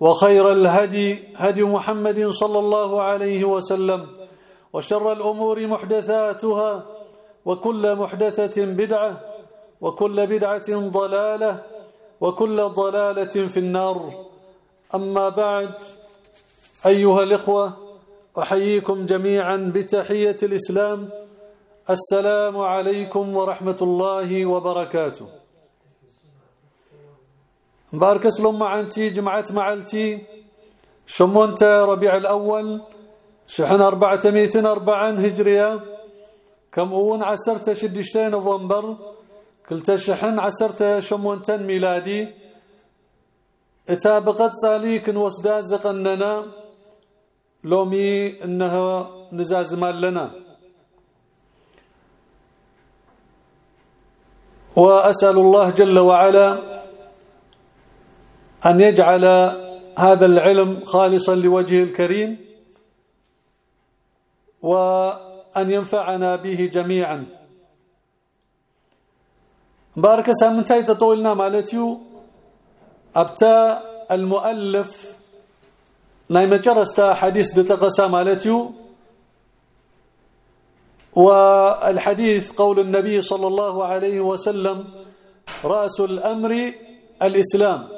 وخير الهدي هدي محمد صلى الله عليه وسلم وشر الأمور محدثاتها وكل محدثة بدعة وكل بدعة ضلالة وكل ضلالة في النار. أما بعد أيها الإخوة أحييكم جميعا بتحية الإسلام. السلام عليكم ورحمة الله وبركاته. مبارك اسلم معنتي جمعت معلتي. شمونت ربيع الأول شحن 404 هجرية. كم أون عسرت شدشتين نوفمبر كلت شحن عسرت شمونتن ميلادي. إتا بقصالي كنوسدا زقننا. لومي إنها نزازم لنا وأسأل الله جل وعلا أن يجعل هذا العلم خالصا لوجهه الكريم وأن ينفعنا به جميعا. بارك سامنتاي تطولنا مالتيو أبتا المؤلف ناي مجرستا حديث دتقسا مالتيو والحديث قول النبي صلى الله عليه وسلم رأس الأمر الإسلام.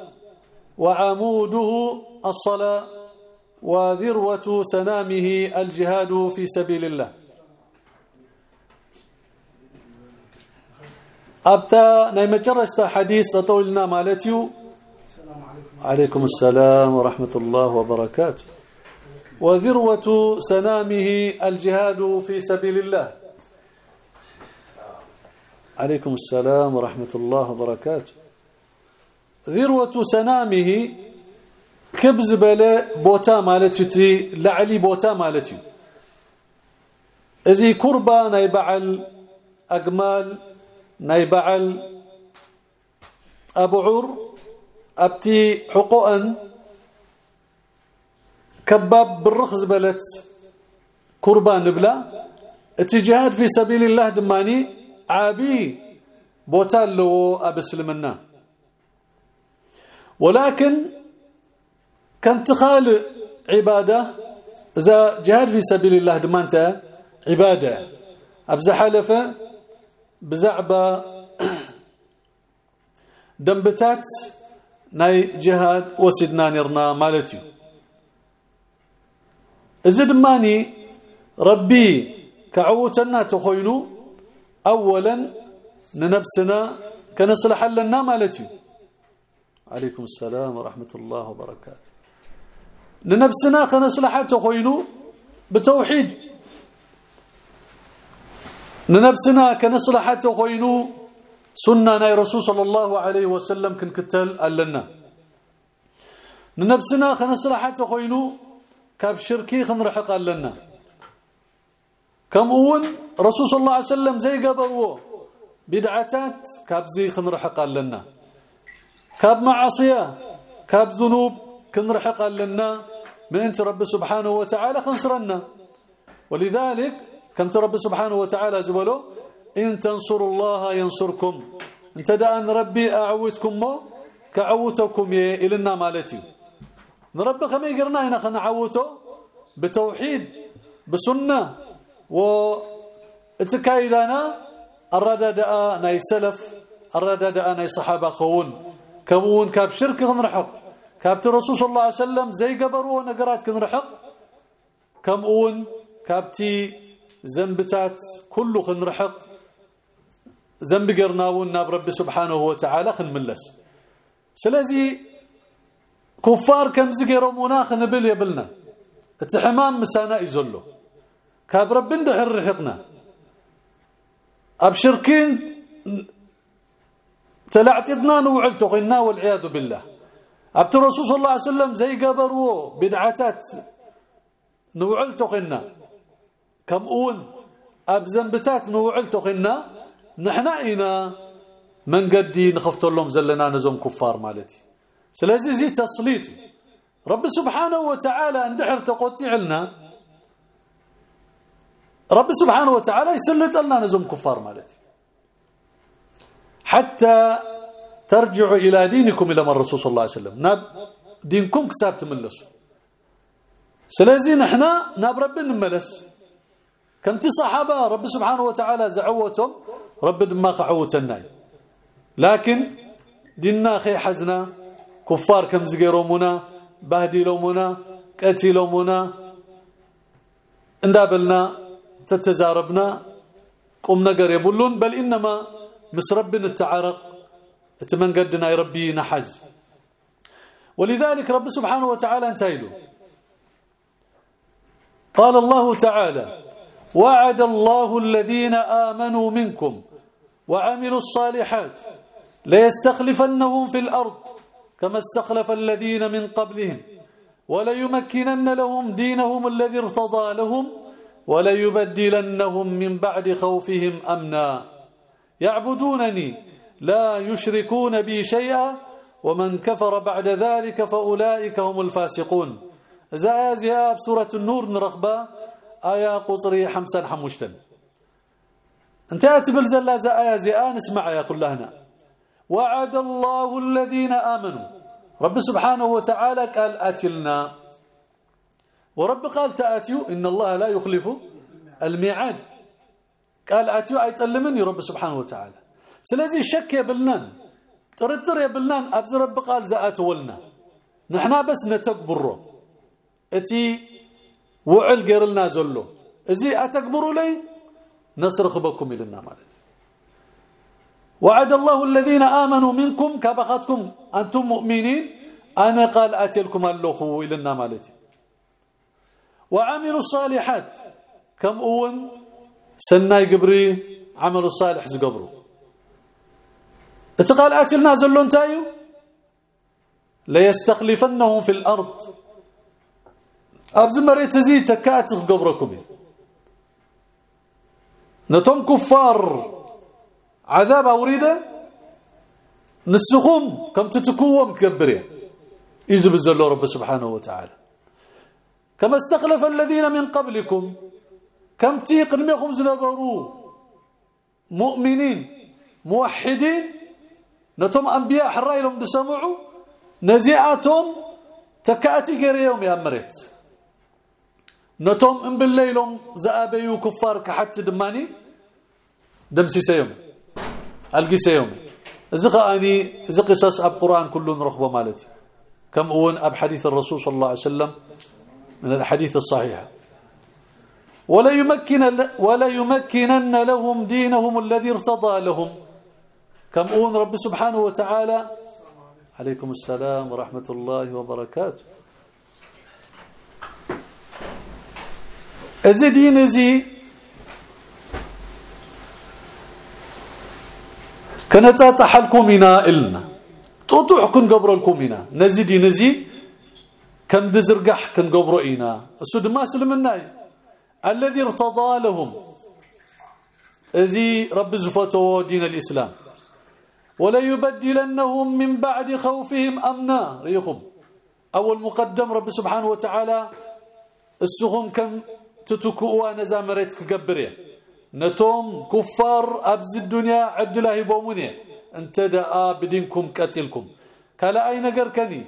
وعموده الصلاة وذروة سنامه الجهاد في سبيل الله. أبتا ناي مجرستا حديث تطولنا مالتيو. عليكم السلام ورحمة الله وبركاته. وذروة سنامه الجهاد في سبيل الله. عليكم السلام ورحمة الله وبركاته. ذروة سنامه كبز بلا بوتا مالتي لعلي بوتا مالتي. ازي كربا نايبعل اجمال نايبعل ابعر ابتي حقوقا كباب بالرخز بلت كربان نبلا. اتجاهد في سبيل الله دماني عابي بوتال لو ابسلمنا ولكن كانت خالق عبادة إذا جهاد في سبيل الله دمانته عبادة. أبز حلفة بزعبه دنبتات ناي جهاد وسدنا نرنا مالتي. اذا دماني ربي كعوتنا تخوينو اولا ننفسنا كنصلح لنا مالتي. عليكم السلام ورحمة الله وبركاته. لنفسنا كنصلحته خوينو بتوحيد. لنفسنا كنصلحته خوينو سنة ناي رسول صلى الله عليه وسلم كنكتل لنا لنفسنا كنصلحته خوينو كاب شركي خنرحق لنا كم أون رسول صلى الله عليه وسلم زي قبضوه بدعتات كاب زي خنرحق لنا كاب معصيه كاب ذنوب كنرحق لنا من أنت رب سبحانه وتعالى خنصرنا. ولذلك كم رب سبحانه وتعالى زبلو إن تنصروا الله ينصركم. أنت دا أن ربي أعوتكم مو؟ كعوتكم إلنا مالتي. نربي كما يقرنا هنا خنا عوته بتوحيد بسنة و اتكايدانا الردد ناي سلف الردد ناي صحابة قون كمون كاب شرك نرحق كابت الرسول صلى الله عليه وسلم زي قبروا نقرات كنرحق. كمون كابتي ذنبتات كله خنرحق. ذنب قرناون ناب رب سبحانه وتعالى خنملس. سلازي كفار كم زقيروا مناخ نبل يبلنا. اتحمام مسانا يزلو. كاب رب اندحر رحقنا. ابشركين تلعتدنا نوعلتو قلنا والعياذ بالله. أبت الرسول صلى الله عليه وسلم زي قبروا بدعتات نوعلتو قلنا كم أون ابزنبتات نوعلتو قلنا نحنا اينا من قدي نخفت لهم زلنا نزوم كفار مالتي. سلازي زي تسليط رب سبحانه وتعالى اندحر تقطيع لنا رب سبحانه وتعالى يسلط لنا نزوم كفار مالتي. حتى ترجعوا إلى دينكم إلى من الرسول صلى الله عليه وسلم. ناب دينكم كساب تملسوا سلازي نحنا ناب رب نملس. كم تي صحابة رب سبحانه وتعالى زعوتهم رب دماغ عوتنا لكن ديننا خي حزنا كفار كم زغيرومنا بهدلومنا قتلومنا اندابلنا تتزاربنا قم نقر يبلون بل إنما مسربنا التعرق اتمنقدنا يربي نحز ولذلك رب سبحانه وتعالى انتهيله قال الله تعالى وعد الله الذين آمنوا منكم وعملوا الصالحات ليستخلفنهم في الأرض كما استخلف الذين من قبلهم وليمكنن لهم دينهم الذي ارتضى لهم وليبدلنهم من بعد خوفهم امنا يعبدونني. لا يشركون بي شيئا ومن كفر بعد ذلك فأولئك هم الفاسقون. زازيا بسوره النور نرغبا ايا قصري حمسا حمشتن انتهت بالزلا زايا زيان اسمع يا كلنا وعد الله الذين آمنوا. رب سبحانه وتعالى قال أتلنا. ورب قال تاتيو إن الله لا يخلف الميعاد. قال أتيو ايطلمني رب سبحانه وتعالى. سلازي شك يبلنان طرطر يبلنان أبز رب قال زاتولنا نحنا بس نتكبرو أتي وعل غيرلنا زلو. أزي اتكبروا لي؟ نصرخ بكم لنا مالت وعد الله الذين آمنوا منكم كبختكم أنتم مؤمنين؟ أنا قال اتلكم الله إلى مالتي وعملوا الصالحات. كم أون؟ سناي قبري عمل الصالح زقبروا اتقال اتلنا زلون تايو ليستخلفنهم في الأرض ابز مريت زي تكات قبركم نتم كفار عذاب اوريده نسخهم كم تتكوم كبرين يزب الزلو رب سبحانه وتعالى كما استخلف الذين من قبلكم كم تي قدمكم زنبروا مؤمنين موحدين نتم أنبياء حرايلهم بسمعوا نزيعتهم تكأتي غيريهم يا مريت. نتم إن بالليلهم زآبيو كفار كحت دماني دمسي سيوم ألقي سيوم. زقاني زي قصص أب قرآن كله نرخبه مالتي. كم أون أب حديث الرسول صلى الله عليه وسلم من الحديث الصحيح. ولا يمكن ولا يمكنن لهم دينهم الذي ارتضى لهم. كم أون رب سبحانه وتعالى؟ عليكم السلام ورحمة الله وبركاته. ازي دين ازي كانت تحلكم منا إلنا تطوحكم قبر منا نزي نزي كم دزرقح كن قبر إنا السود ما سلمنا الذي ارتضى لهم. ازي رب زفته دين الإسلام. ولا يبدلنهم من بعد خوفهم أمنا. ريخم. أول مقدم رب سبحانه وتعالى. السهم كم تتكوا نزا مريت كقبر نتوم كفار أبز الدنيا عد الله بومني. انت دعا بدينكم قتلكم. كلا أي نجر كني.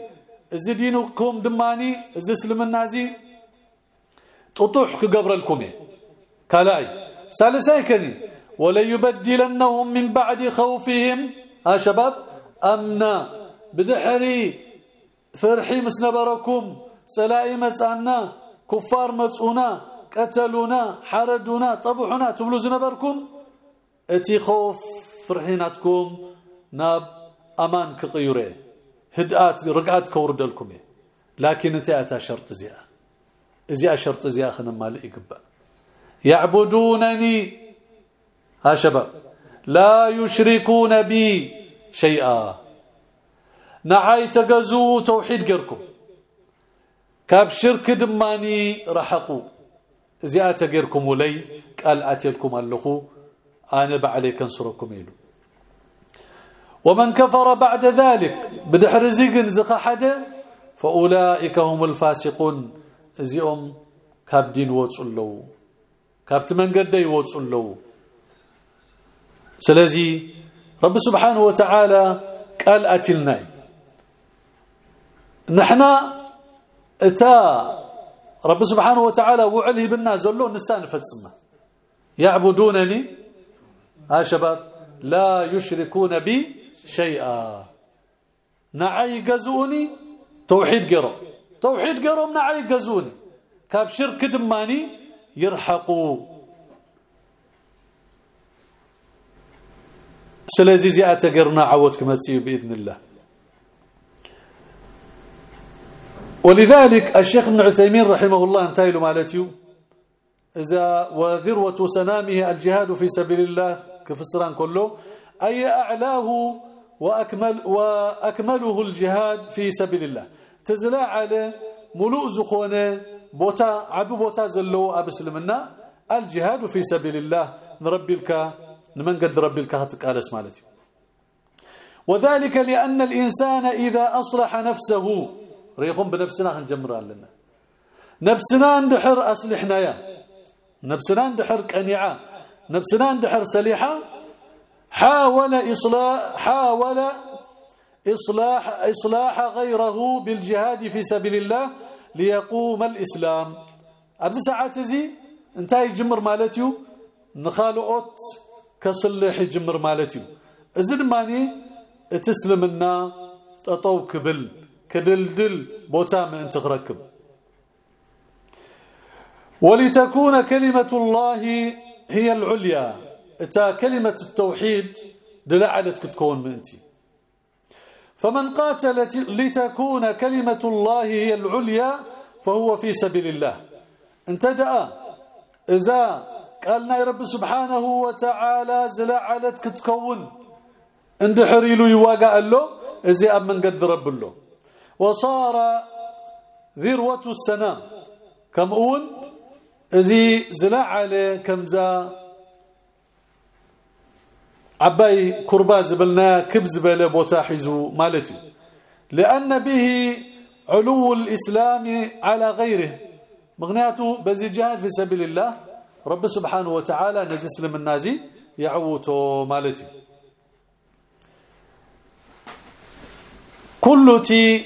اذا دينكم دماني. اذا اسلمنا زي. تطوح كقبرلكم كلا اي ثالثاي كني ولا يبدلنهم من بعد خوفهم. ها شباب؟ أمنا. بدحري فرحي مسنبركم. سلائي مصانا كفار مصونا قتلونا. حردونا. طبحونا. تبلو زنبركم. اتي خوف فرحيناتكم. ناب أمان كقيره هدآت رقعات كوردلكم. لكن انت أتا شرط زيا زيا شرط زيا خنا مال يقبا يعبدونني ها شباب لا يشركون بي شيئا نعاي تجزو توحيد غيركم كاب شرك دماني رحقوا زياته غيركم ولي قال اتيلكم اللخو أنا بعليك انصركم يلو ومن كفر بعد ذلك بدحر زيغن زق حدا فاولئك هم الفاسقون كاب دين وصلوا كاب تمنقد يوصلوا سلازي رب سبحانه وتعالى قال اتلنا نحنا اتا رب سبحانه وتعالى وعله بنا زلو نسان فتصمه يعبدونني ها شباب لا يشركون بي شيئا نعي جزوني توحيد قرو توحيد قرو نعي جزوني كاب شرك دماني يرحقوا سلازي زياته قرنا عودك متي بإذن الله. ولذلك الشيخ ابن عثيمين رحمه الله انتهى مالتيو. إذا وذروة سنامه الجهاد في سبيل الله كفسران كله أي أعلاه واكمل وأكمله الجهاد في سبيل الله. تزلع على ملوء زخونة بوتا عبو بوتا زلو ابسلمنا الجهاد في سبيل الله. نربي لك نمن قد لك هتقالس مالتي. وذلك لأن الإنسان إذا أصلح نفسه ريقوم بنفسنا هنجمر لنا نفسنا اندحر أصلحنا يا. نفسنا اندحر كنيعة نفسنا اندحر سليحة. حاول إصلاح حاول إصلاح إصلاح غيره بالجهاد في سبيل الله ليقوم الإسلام. أبز ساعات زي انتهي جمر مالتيو نخالقوت كصلح جمر مالتيو إذن ماني تسلمنا تطو كبل كدلدل بوتا من أنت تركب ولتكون كلمة الله هي العليا. إتا كلمة التوحيد دلعلت تكون من انت فمن قاتل لتكون كلمة الله هي العليا فهو في سبيل الله. انتدأ. إذا قالنا يا رب سبحانه وتعالى زلعلت كتكون. اندحر له يواقع له ازي أب من قد رب له وصار ذروة السنام كم أون؟ ازي زلع عليه كمزا عباي كرباز بلنا كبز بلا بوتا حيزو مالتي لأن به علو الإسلام على غيره مغنياته جهاد في سبيل الله رب سبحانه وتعالى نزسلم النازي يعوتو مالتي كل تي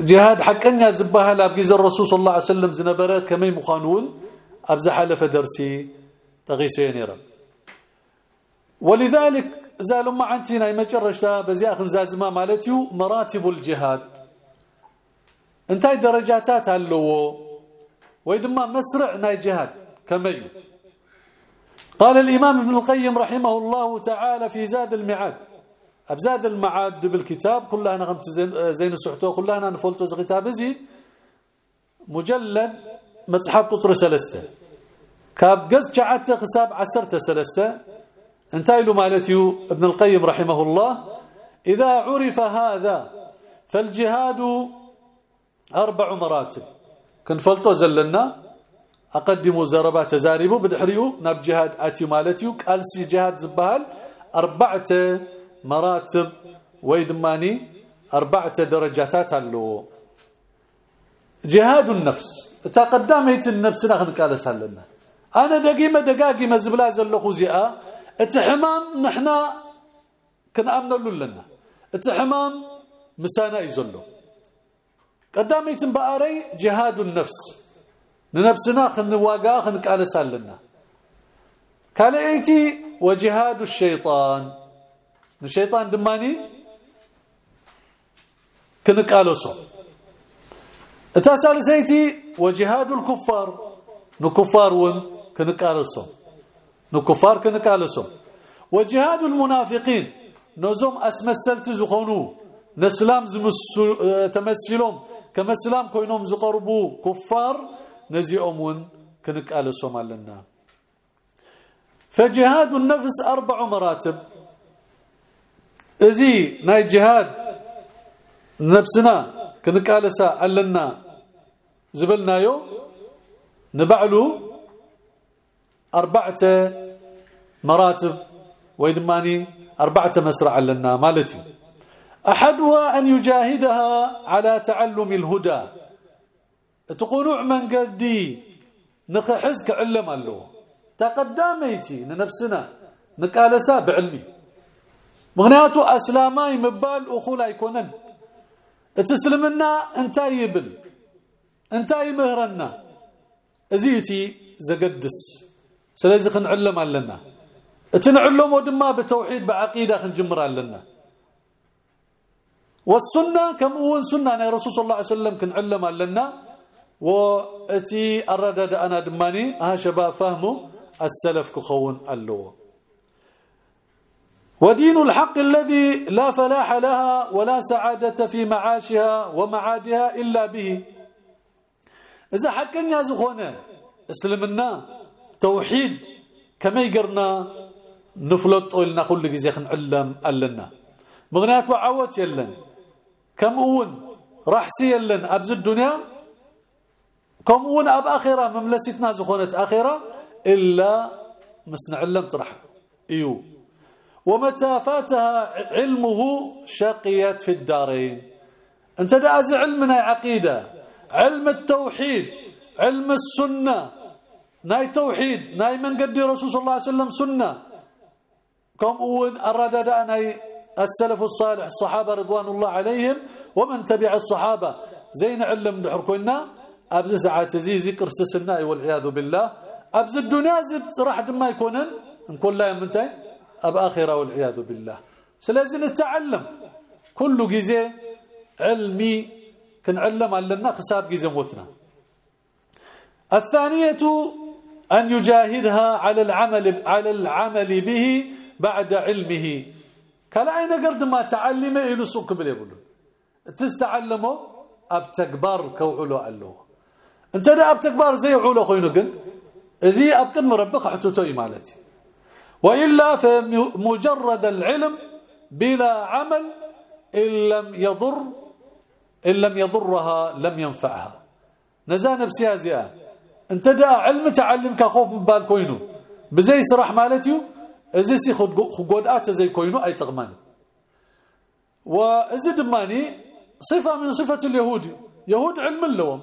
جهاد حقنا زبها لابجيز الرسول صلى الله عليه وسلم زنبره كمي مخانون ابز حلف درسي تغيسين رب ولذلك زالوا ما عنتنا يمجرشتا بزي اخن زازما مالتيو مراتب الجهاد. انتي درجاتات هلو. ويدما مسرع ناي جهاد. كمي قال الإمام ابن القيم رحمه الله تعالى في زاد المعاد. ابزاد المعاد بالكتاب كلها أنا غمت زين السحتو كلها أنا نفولتو كتاب زي. مجلد مصحف قطر سلسته كاب قز جعت حساب عسرت سلسته انتهى له مالتيو ابن القيم رحمه الله إذا عرف هذا فالجهاد أربع مراتب. كن فلتو زلنا أقدموا زربات تزاربوا بدحريو ناب جهاد آتي مالتيو قال سي جهاد زبهال أربعة مراتب. ويدماني أربعة درجاتات اللو جهاد النفس. تقدمت النفسنا خنقالس لنا أنا دقيمة دقاقيمة زبلا زلخو زئا اتحمام نحنا كنامنلو لنا اتحمام مسانا يزلو قداميت بقاري جهاد النفس لنفسنا خنواقا خنقالس لنا كالعيتي وجهاد الشيطان الشيطان دماني كنقالسو اتا سالسيتي وجهاد الكفار نكفار ون كنقالسو نكفار كنقالسو وجهاد المنافقين. نزوم اسمسلت زخونو. نسلام تمثلهم. كما سلام كوينهم زقربوا كفار نزيهم ون كنقالسو مالنا فجهاد النفس أربع مراتب. ازي ناي جهاد نفسنا كنقالسا علنا زبلنايو نبعلو أربعة مراتب ويدماني أربعة مسرع لنا مالتي. أحدها أن يجاهدها على تعلم الهدى. تقولوا من قدي؟ نخحزك علم الله. تقدميتي لنفسنا. نقالسا بعلمي. مغنياتو أسلاماي مبال اخو لا يكونن. اتسلمنا انتا يبل. انتا يمهرنا ازيتي زقدس. سلازي خنعلم لنا. اتنعلم ودما بتوحيد بعقيده خنجمر لنا والسنة كم هو سنه أنا رسول الله صلى الله عليه وسلم كنعلم لنا واتي اردد أنا دماني ها شباب فهموا السلف كخون اللو ودين الحق الذي لا فلاح لها ولا سعادة في معاشها ومعادها إلا به إذا حكنا زخونا اسلمنا توحيد كما يقرنا نفلط لنا كل جزي نعلم ألنا. مغنيات وعوت يلن. كم أون؟ رحسي يلن. أبز الدنيا؟ كم أون؟ أب آخرة؟ مملستنا زخونة آخرة؟ إلا مسنعلم طرح إيو. ومتى فاتها علمه شقيت في الدارين. أنت داز علمنا عقيدة. علم التوحيد علم السنة. ناي توحيد ناي من قد رسول صلى الله عليه وسلم سنة. كم اول الردد ناي السلف الصالح الصحابة رضوان الله عليهم ومن تبع الصحابة. زين علم دحركنا أبز ساعات زي ذكر سسنا والعياذ بالله. أبز الدنيا راح ما يكونن نقول لا منتين أب آخرة والعياذ بالله. سلازم نتعلم كل جزء علمي كنعلم لنا حساب جزء موتنا. الثانية أن يجاهدها على العمل على العمل به بعد علمه. كلا عين قرد ما تعلم إلى سوق بل يقولون تستعلمه؟ أبتكبر كوعلو علو أنت ده أبتكبر زي علو خوينو زي أبقد مربك حتوتو إمالتي وإلا فمجرد العلم بلا عمل إن لم يضر إن لم يضرها لم ينفعها. نزان بسيازيا أنت دا علم تعلمك خوف من بال كوينو؟ بزي سرح مالتيو؟ ازي سي خقودات زي كوينو اي تغمان وازي دماني صفة من صفة اليهود يهود علم لهم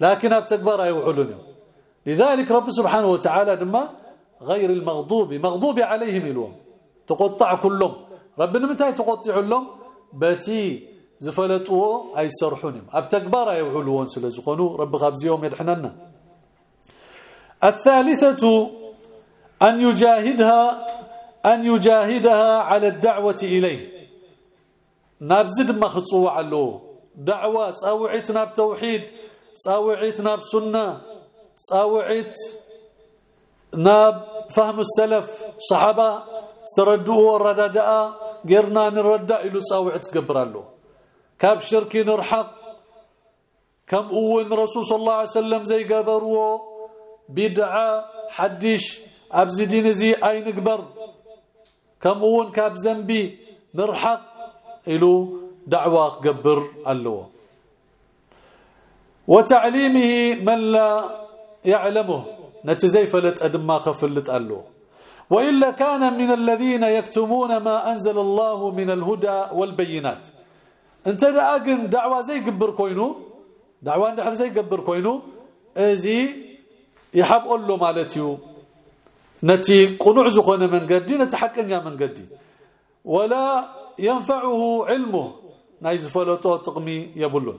لكن ابتكبر يوحلون لذلك رب سبحانه وتعالى دما غير المغضوب مغضوب عليهم اليوم تقطع كلهم ربنا متى تقطع لهم باتي زفلتوا اي سرحونهم ابتكبر يوحلون سلازقونوا رب خابزيهم يدحننا الثالثة أن يجاهدها أن يجاهدها على الدعوة إليه. نابزد ما خصوا علو. دعوة صاوعتنا بتوحيد صاوعتنا بسنة صاوعت ناب فهم السلف صحابة استردوا الرداء غيرنا نردع إلى صاوع تقبر له كاب شركي نرحق كم اول رسول صلى الله عليه وسلم زي قبروا بدعة حدش ابزدين زي أي نقبر. كم اول كاب ذنبي نرحق. إلى دعوة قبر له وتعليمه من لا يعلمه. نتزي فلت ادما خفلت قالو وإلا كان من الذين يكتمون ما أنزل الله من الهدى والبينات. انت داقن دعوة زي قبر كوينو؟ دعوة اندحر زي قبر كوينو؟ إزي يحب له مالتيو. نتي قنوع من قدي نتحقنيا من قدي. ولا ينفعه علمه. نايز فلوتو تقمي يبلون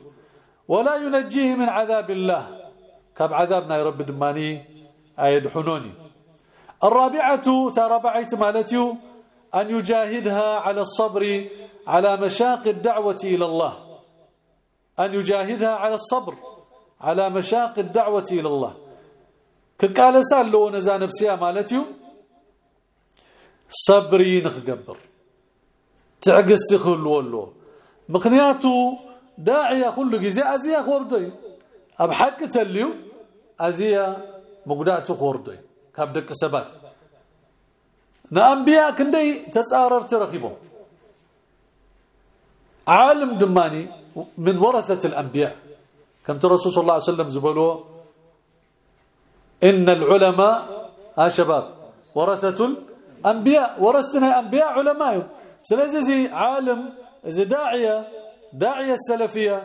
ولا ينجيه من عذاب الله. كاب عذابنا يا رب دماني ايدحنوني الرابعة تربعت مالتيو أن يجاهدها على الصبر على مشاق الدعوة إلى الله. أن يجاهدها على الصبر على مشاق الدعوة إلى الله. كقال سال لو نزا نفسيا مالتيو صبري نخقبر تعقس تخل ولو مقنياتو داعية كل جزء ازيا خوردي اب حق تليو ازيا مقداتو خوردي كابدك سبات نانبياء كندي تتصارر ترخيبهم عالم دماني من ورثة الأنبياء كم الرسول صلى الله عليه وسلم زبلوا إن العلماء ها شباب ورثة الأنبياء ورثنا أنبياء علماء. سلازي عالم إذا داعية داعية السلفية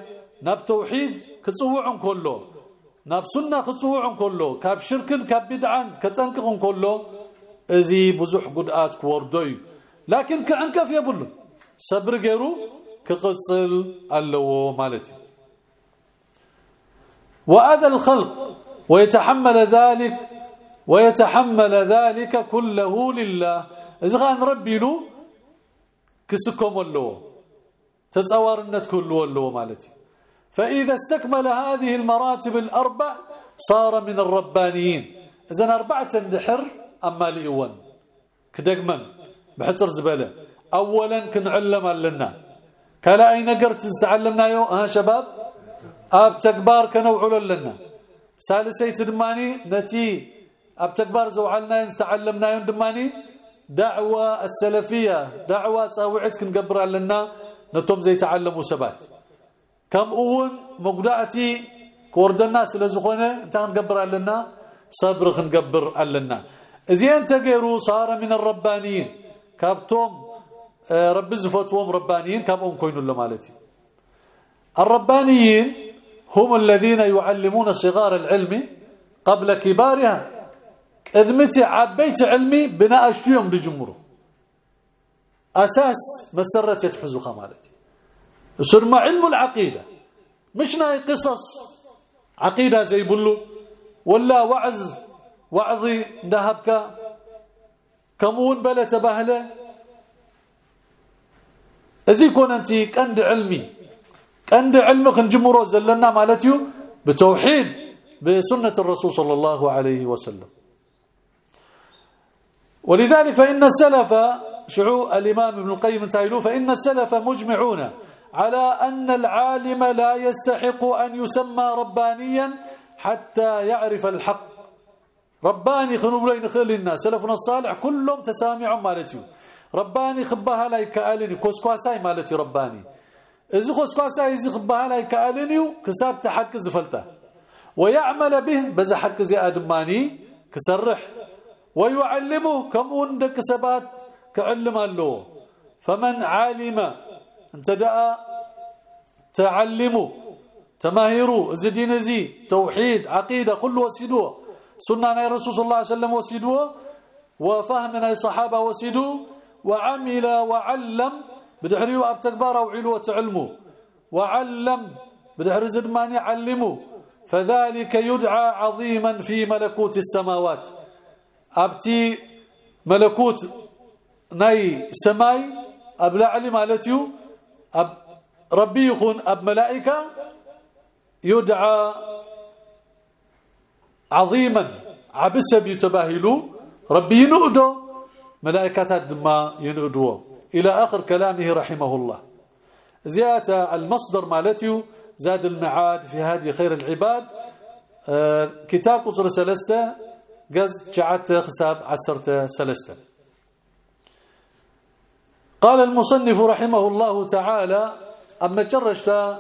ناب توحيد كتصوعهم كله ناب سنة كتصوعهم كله كاب شرك كاب بدعان كتنكهم كله. إزي بزح قدآت كوردوي. لكن كعنكف يبلو. صبر غيرو كقصل اللو مالتي. واذى الخلق ويتحمل ذلك ويتحمل ذلك كله لله. اذا كان ربي له كسكم له تصورنت كله له مالتي فاذا استكمل هذه المراتب الاربع صار من الربانيين اذا اربعه اندحر اما ليون كدغمن بحصر زباله اولا كنعلم لنا كلا اي نقر تستعلمنايو ها شباب اب تكبار كنوعل لنا ثالثي تدماني نتي اب تكبار زوعلنا استعلمنايو دماني دعوه السلفيه دعوه صاوعت كنقبر لنا نتوم زي تعلموا سبات كم اون مقداتي كوردنا سلازخونه انت نقبر لنا صبر خنقبر لنا زين تغيروا صار من الربانيين كابتم رب زفتوهم ربانيين كابهم كوينوا لمالتي الربانيين هم الذين يعلمون صغار العلم قبل كبارها. ادمتي عبيت علمي بناء اشتيهم بجمره أساس مسرت يتحزو خمالتي. يصير ما علم العقيدة. مش ناي قصص. عقيدة زي بلو. ولا وعز وعظي ذهبك كمون بلا تباهله. ازي كون انت قند علمي. قند علمك نجمرو زلنا مالتيو بتوحيد بسنة الرسول صلى الله عليه وسلم. ولذلك فإن السلف شعو الإمام ابن القيم تايلو فإن السلف مجمعون على أن العالم لا يستحق أن يسمى ربانيا حتى يعرف الحق. رباني خنوبلين خلي الناس سلفنا الصالح كلهم تسامع مالتي. رباني خبها لا يكالني كوسكواساي مالتي رباني. اذا كوسكواساي اذا خبها لا يكالني كساب تحق زفلته ويعمل به بز حق زي ادماني كسرح ويعلمه كم عندك سبات كعلم له فمن علم انتدأ تعلمه تماهروا زدين زي توحيد عقيده كل وسيدوه سنة الرسول صلى الله عليه وسلم وسيدوه وفهمنا الصحابه وسيدوه وعمل وعلم بدحريو اب أو علوه علمه وعلم بدحر زدمان يعلمه فذلك يدعى عظيما في ملكوت السماوات. أبتي ملكوت ناي سماي ابلع علي مالتيو أب ربي يكون أب ملائكة يدعى عظيما. عبس بيتباهلوا ربي ينؤدو ملائكة دما ينؤدو إلى آخر كلامه رحمه الله. زيادة المصدر مالتيو زاد المعاد في هذه خير العباد آه كتاب قطر سلسته قز جعت حساب عسرت سلسته قال المصنف رحمه الله تعالى أما جرشت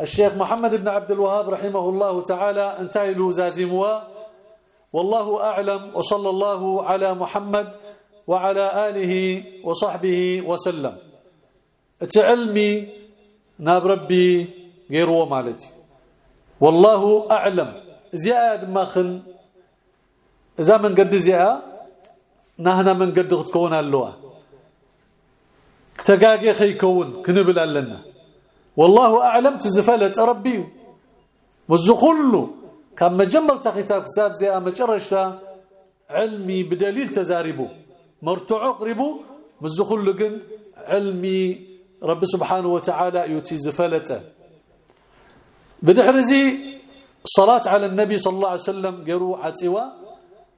الشيخ محمد بن عبد الوهاب رحمه الله تعالى انتهي له زازموا والله أعلم وصلى الله على محمد وعلى آله وصحبه وسلم. تعلمي ناب ربي غير مالتي. والله أعلم. زياد ما خن إذا من قد زيها نهنا من قد تكون اللواء. تقاقي خيكون كنبل لنا والله أعلم. تزفلت ربي. وزخلو كان مجمر كتاب كتاب زي مجرشة. علمي بدليل تزاربو. مرتعو قربو مزخلو قن علمي رب سبحانه وتعالى يوتي زفلته بدحرزي صلاة على النبي صلى الله عليه وسلم قروا عتوا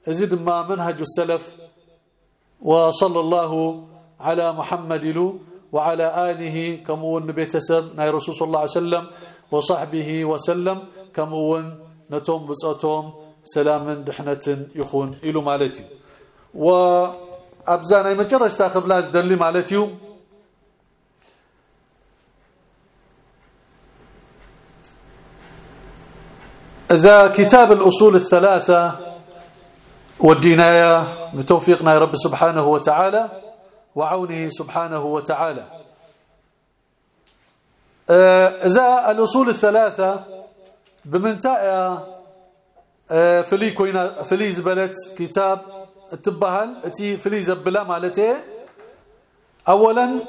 ازيد ما منهج السلف. وصلى الله على محمد له وعلى آله كمون بيتسب ناي رسول صلى الله عليه وسلم وصحبه وسلم كمون نتوم بصاتهم سلام دحنة يخون إلو مالتي. وأبزانا يمجرش تاخب لاز دلي مالتي إذا كتاب الأصول الثلاثة والديناية بتوفيقنا يا رب سبحانه وتعالى وعونه سبحانه وتعالى. إذا الأصول الثلاثة بمنتاء فلي كوينا فلي زبلت كتاب التبهل اتي فلي زبلا مالتي اولا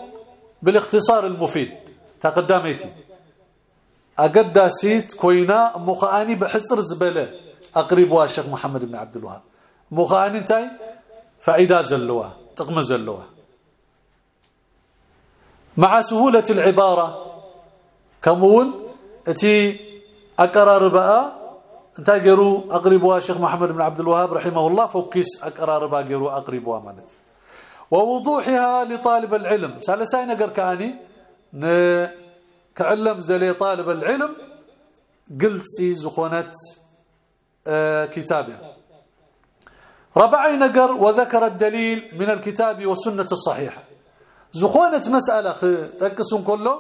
بالاختصار المفيد تقدميتي اقداسيت كوينا مخاني بحصر زبله اقربوا الشيخ محمد بن عبد الوهاب مخاني تاي فائده زلوا تقم زلوا مع سهولة العبارة كمون اتي اقرار بقى انت قروا اقربوا شيخ محمد بن عبد الوهاب رحمه الله فوكس اقرار بقى قروا اقربوا مالتي ووضوحها لطالب العلم. سالساي نقر كأني كعلم زلي طالب العلم قلت سي زخونت آه كتابه ربعي نقر وذكر الدليل من الكتاب والسنة الصحيحة. زخونة مسألة تقسم كله؟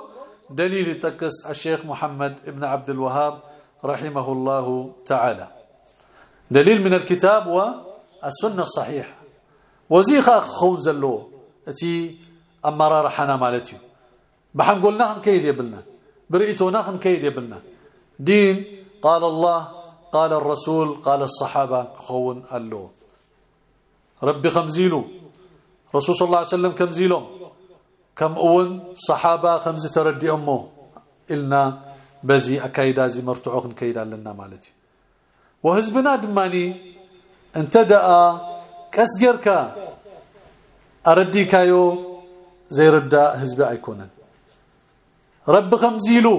دليل تقس الشيخ محمد ابن عبد الوهاب رحمه الله تعالى. دليل من الكتاب والسنة الصحيحة. وزيخ خون زلو أتي امرا رحنا مالتي. بحن قلنا كيد يبلنا. برئتونا كيد يبلنا. دين قال الله قال الرسول قال الصحابة خون اللو ربي خمزيلو رسول صلى الله عليه وسلم كم كم أون صحابة خمس تردي امه إلنا بزي اكايدا زي مرتعوخ كيدا لنا مالتي وحزبنا دماني انتدأ كسجركا ارديكايو زي ردا حزب ايكونن رب خمزيلو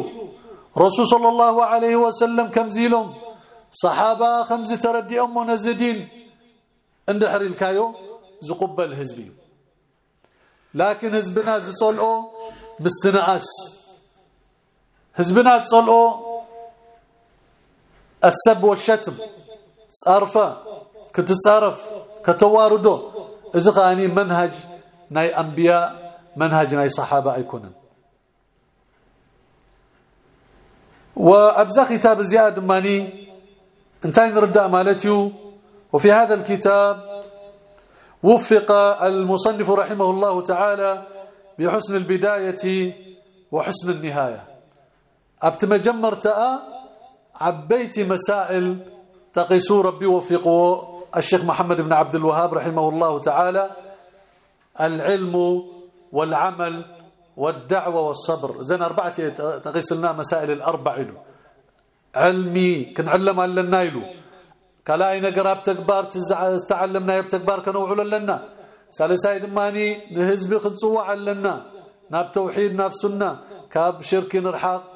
رسول صلى الله عليه وسلم كمزيلهم صحابه خمس تردي امه نزدين عند حري الكايو زقبل حزبي لكن حزبنا زصلقو مستنقص حزبنا تصلقو السب والشتم صرفه كتتصرف كتواردو اذا خاني منهج ناي انبياء منهج ناي صحابه ايكونن وابزا كتاب زياد ماني انتين ردا مالتيو وفي هذا الكتاب وفق المصنف رحمه الله تعالى بحسن البداية وحسن النهاية ابتمجمر تاء عبيت مسائل تقيسوا ربي وفقوا الشيخ محمد بن عبد الوهاب رحمه الله تعالى العلم والعمل والدعوة والصبر. زين أربعة تقيس لنا مسائل الأربع علمي كنعلم على النايلو كلاي نقرا بتكبار استعلمنا بتكبار كنوع لنا. ثالثاي دماني لحزب خنصوع لنا ناب توحيد ناب سنة. كاب شرك نرحق.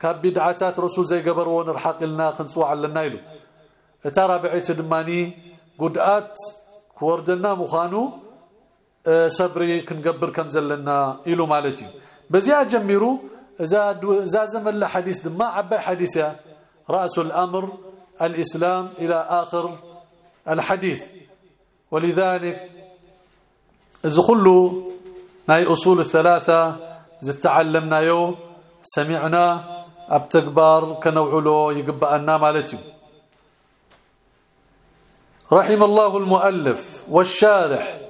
كاب بدعات رسول زي قبروا نرحق لنا خنصوع لنا يلو اتا رابعيت دماني قدات كوردنا مخانو صبري كنقبر كم زلنا يلو مالتي بزي اجمروا اذا اذا زمن الحديث دما عبا حديثه راس الامر الإسلام إلى آخر الحديث ولذلك كله ناي أصول الثلاثة إذا تعلمنا يو سمعنا أبتكبار كنوع له أنا مالتي رحم الله المؤلف والشارح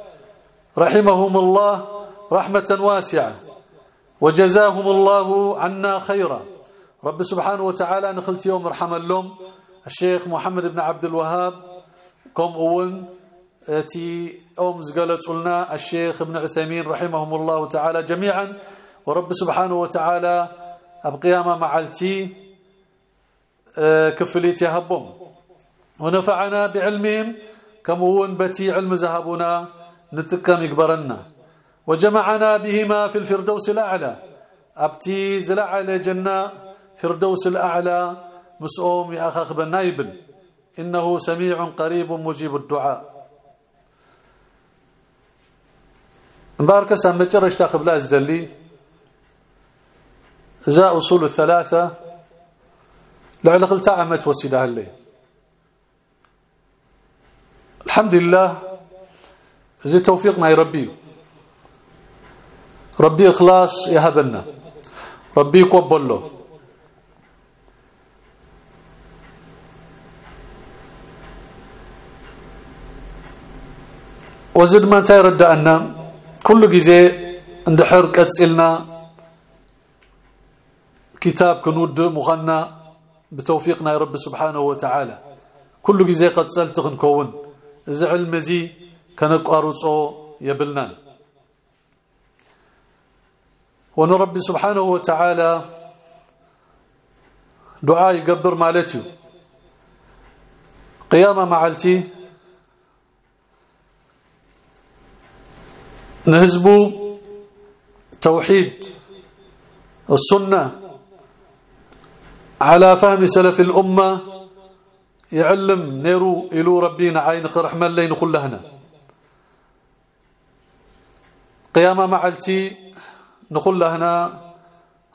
رحمهم الله رحمة واسعة وجزاهم الله عنا خيرا رب سبحانه وتعالى نخلت يوم رحم اللهم الشيخ محمد بن عبد الوهاب كم اول تي أم زقلت قلنا الشيخ ابن عثيمين رحمهم الله تعالى جميعا ورب سبحانه وتعالى أبقياما معلتي كفليتي هبهم ونفعنا بعلمهم كمون بتي علم ذهبنا نتكم يكبرنا. وجمعنا بهما في الفردوس الأعلى. أبتي زلع على جنة فردوس الأعلى مسؤوم يا أخ بنايبل إنه سميع قريب مجيب الدعاء. مبارك سام مجرشتا قبل أزدلي. ذا أصول الثلاثة لعل قلت عمت وسيدها لي الحمد لله زي توفيقنا يا ربي. ربي إخلاص يهبنا ربي يقبل له. وزد ما انت يرد أن كل جزء اندحر قصلنا كتاب كنود مغنى بتوفيقنا يا رب سبحانه وتعالى. كل جزء قصلت كنكون إذا علم زي كنقارصو يبلنا ونرب سبحانه وتعالى دعاء يقبر مالتي قيامة معلتي نهزبو توحيد السنة على فهم سلف الأمة يعلم نيرو إلو ربينا عين قرحمة لين كلهنا قيامة معلتي نقول لهنا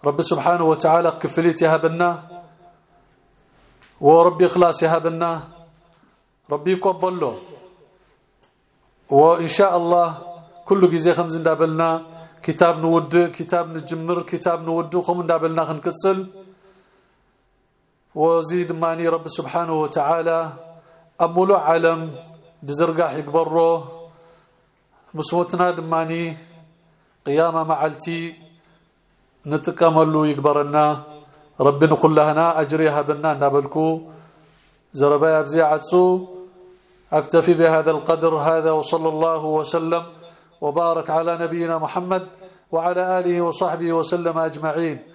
رب سبحانه وتعالى كفليت يهبنا وربي إخلاص يهبنا ربي يقبل له وإن شاء الله كل جزء خمس دابلنا كتاب نود كتاب نجمر كتاب نود خم دابلنا خنكسل وزيد ماني رب سبحانه وتعالى. أمولو علم دزرقاح يكبره مسوتنا دماني قيامة معلتي. نتكاملو يكبرنا ربنا كلهنا أجريها بنا نابلكو. زربايا بزيعتسو أكتفي بهذا القدر هذا وصلى الله وسلم. وبارك على نبينا محمد وعلى آله وصحبه وسلم أجمعين.